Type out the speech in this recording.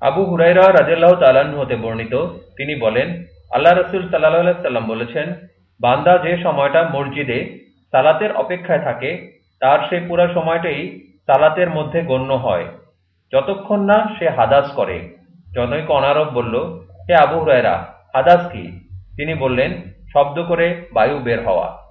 আবু হুরাইরা রাজেল্লাহ তালাহ হতে বর্ণিত, তিনি বলেন, আল্লাহ রসুল সাল্লাহ সাল্লাম বলেছেন, বান্দা যে সময়টা মসজিদে সালাতের অপেক্ষায় থাকে, তার সে পুরো সময়টাই সালাতের মধ্যে গণ্য হয়। যতক্ষণ না সে হাদাস করে। জনৈক অনারব বলল, হে আবু হুরায়রা, হাদাস কি? তিনি বললেন, শব্দ করে বায়ু বের হওয়া।